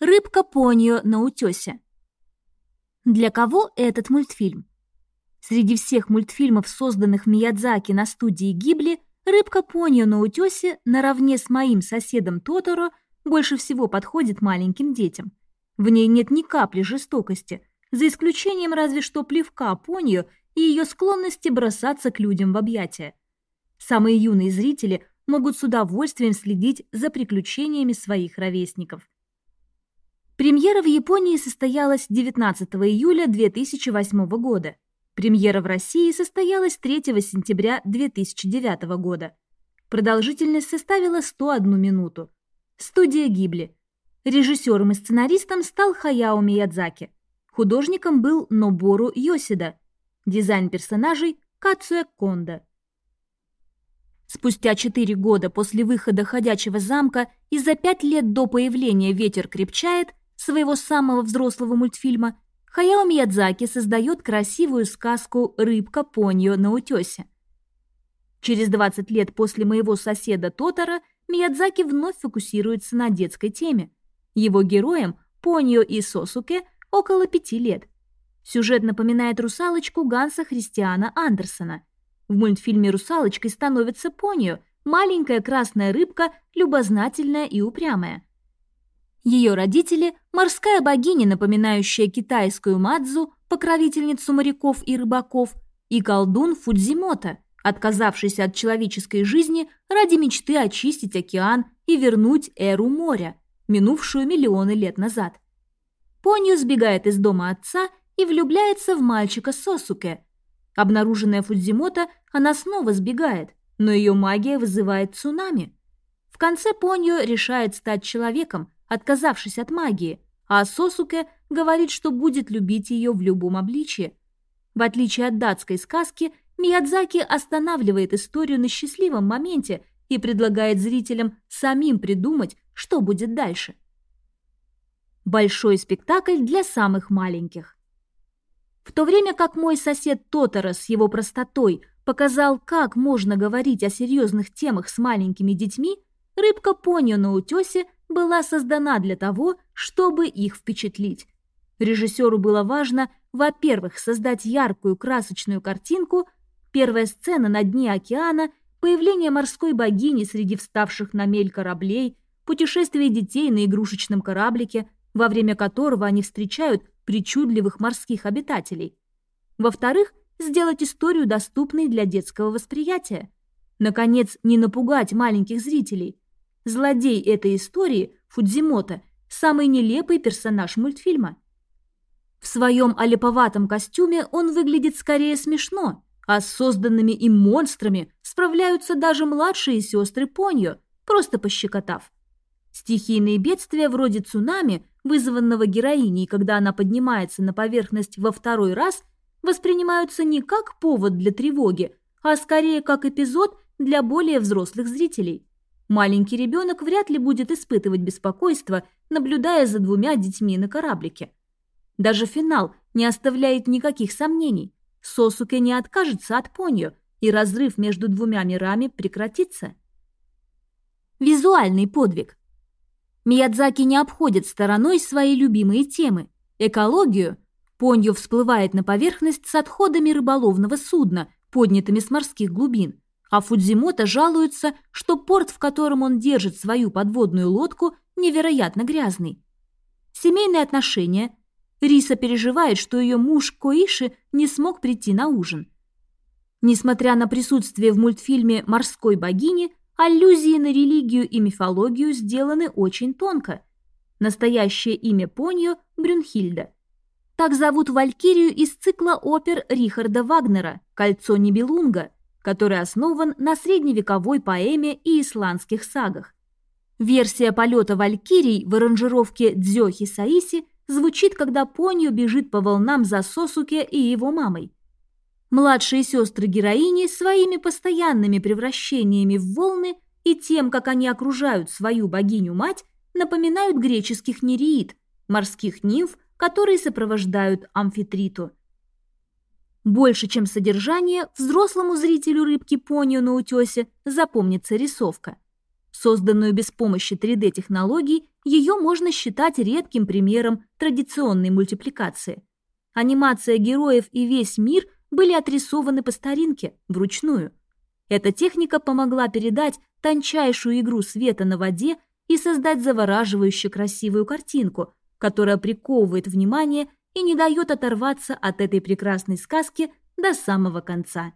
Рыбка Понио на утесе. Для кого этот мультфильм? Среди всех мультфильмов, созданных Миядзаки на студии Гибли, «Рыбка Понио на утесе» наравне с моим соседом Тоторо больше всего подходит маленьким детям. В ней нет ни капли жестокости, за исключением разве что плевка Понио и ее склонности бросаться к людям в объятия. Самые юные зрители могут с удовольствием следить за приключениями своих ровесников. Премьера в Японии состоялась 19 июля 2008 года. Премьера в России состоялась 3 сентября 2009 года. Продолжительность составила 101 минуту. Студия Гибли. Режиссером и сценаристом стал Хаяо Миядзаки. Художником был Нобору Йосида. Дизайн персонажей – Кацуя Кондо. Спустя четыре года после выхода «Ходячего замка» и за пять лет до появления «Ветер крепчает» своего самого взрослого мультфильма, Хаяо Миядзаки создает красивую сказку «Рыбка Поньо на утесе». Через 20 лет после моего соседа Тотора Миядзаки вновь фокусируется на детской теме. Его героям, Поньо и Сосуке, около пяти лет. Сюжет напоминает «Русалочку» Ганса Христиана Андерсона. В мультфильме «Русалочкой» становится Поньо, маленькая красная рыбка, любознательная и упрямая. Ее родители – морская богиня, напоминающая китайскую Мадзу, покровительницу моряков и рыбаков, и колдун Фудзимото, отказавшийся от человеческой жизни ради мечты очистить океан и вернуть эру моря, минувшую миллионы лет назад. Понью сбегает из дома отца и влюбляется в мальчика Сосуке. Обнаруженная Фудзимото, она снова сбегает, но ее магия вызывает цунами. В конце Понью решает стать человеком – отказавшись от магии, а Сосуке говорит, что будет любить ее в любом обличье. В отличие от датской сказки, Миядзаки останавливает историю на счастливом моменте и предлагает зрителям самим придумать, что будет дальше. Большой спектакль для самых маленьких. В то время как мой сосед Тотора с его простотой показал, как можно говорить о серьезных темах с маленькими детьми, рыбка Поньо на утесе – была создана для того, чтобы их впечатлить. Режиссеру было важно, во-первых, создать яркую красочную картинку, первая сцена на дне океана, появление морской богини среди вставших на мель кораблей, путешествие детей на игрушечном кораблике, во время которого они встречают причудливых морских обитателей. Во-вторых, сделать историю доступной для детского восприятия. Наконец, не напугать маленьких зрителей – Злодей этой истории, Фудзимото, самый нелепый персонаж мультфильма. В своем олиповатом костюме он выглядит скорее смешно, а с созданными им монстрами справляются даже младшие сестры Поньо, просто пощекотав. Стихийные бедствия вроде цунами, вызванного героиней, когда она поднимается на поверхность во второй раз, воспринимаются не как повод для тревоги, а скорее как эпизод для более взрослых зрителей. Маленький ребенок вряд ли будет испытывать беспокойство, наблюдая за двумя детьми на кораблике. Даже финал не оставляет никаких сомнений. Сосуке не откажется от Поньо, и разрыв между двумя мирами прекратится. Визуальный подвиг. Миядзаки не обходит стороной свои любимые темы. Экологию. Поньо всплывает на поверхность с отходами рыболовного судна, поднятыми с морских глубин – а Фудзимото жалуется, что порт, в котором он держит свою подводную лодку, невероятно грязный. Семейные отношения. Риса переживает, что ее муж Коиши не смог прийти на ужин. Несмотря на присутствие в мультфильме «Морской богини», аллюзии на религию и мифологию сделаны очень тонко. Настоящее имя Поньо – Брюнхильда. Так зовут Валькирию из цикла опер Рихарда Вагнера «Кольцо Нибелунга», который основан на средневековой поэме и исландских сагах. Версия полета Валькирий в аранжировке Дзёхи Саиси звучит, когда Понью бежит по волнам за Сосуке и его мамой. Младшие сестры героини своими постоянными превращениями в волны и тем, как они окружают свою богиню-мать, напоминают греческих нереид, морских нимф, которые сопровождают амфитриту. Больше, чем содержание, взрослому зрителю рыбки Понию на утесе запомнится рисовка. Созданную без помощи 3D-технологий, ее можно считать редким примером традиционной мультипликации. Анимация героев и весь мир были отрисованы по старинке, вручную. Эта техника помогла передать тончайшую игру света на воде и создать завораживающе красивую картинку, которая приковывает внимание и не дает оторваться от этой прекрасной сказки до самого конца.